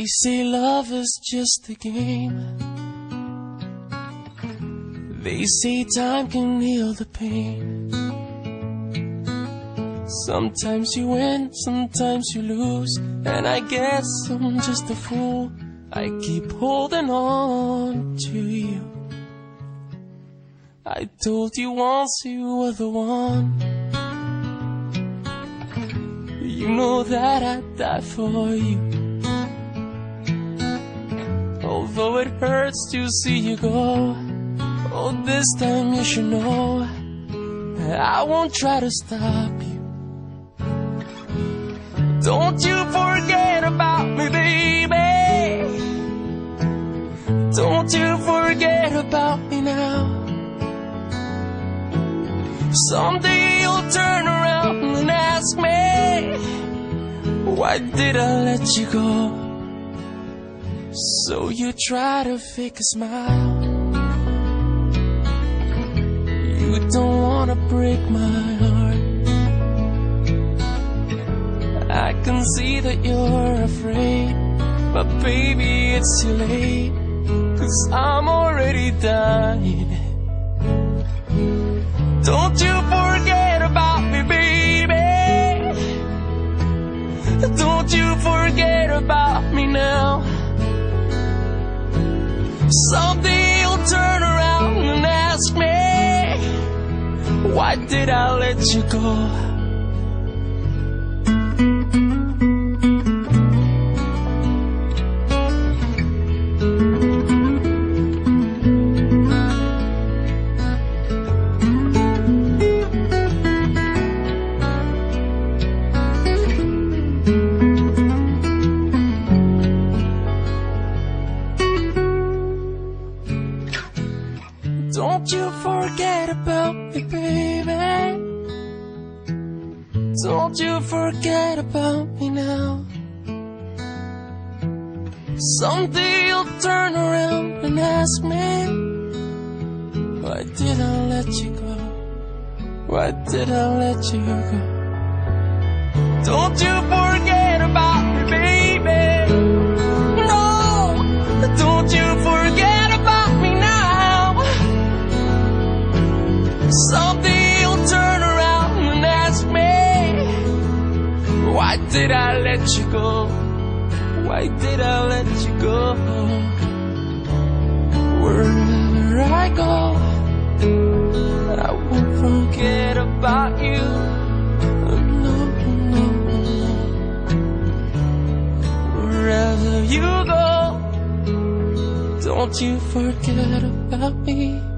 They say love is just a game. They say time can heal the pain. Sometimes you win, sometimes you lose, and I guess I'm just a fool. I keep holding on to you. I told you once you were the one. You know that I'd die for you. Although it hurts to see you go, oh, this time you should know I won't try to stop you. Don't you forget about me, baby. Don't you forget about me now. Someday you'll turn around and ask me, why did I let you go? So you try to fake a smile. You don't wanna break my heart. I can see that you're afraid, but baby, it's too late. Cause I'm already dying. Don't you Someday you'll turn around and ask me, why did I let you go? Forget about me, baby. Don't you forget about me now. Someday you'll turn around and ask me, Why did I let you go? Why did I let you go? Don't you forget about me, baby. Someday you'll turn around and ask me, Why did I let you go? Why did I let you go? Wherever I go, I won't forget about you. No, no, no. Wherever you go, don't you forget about me.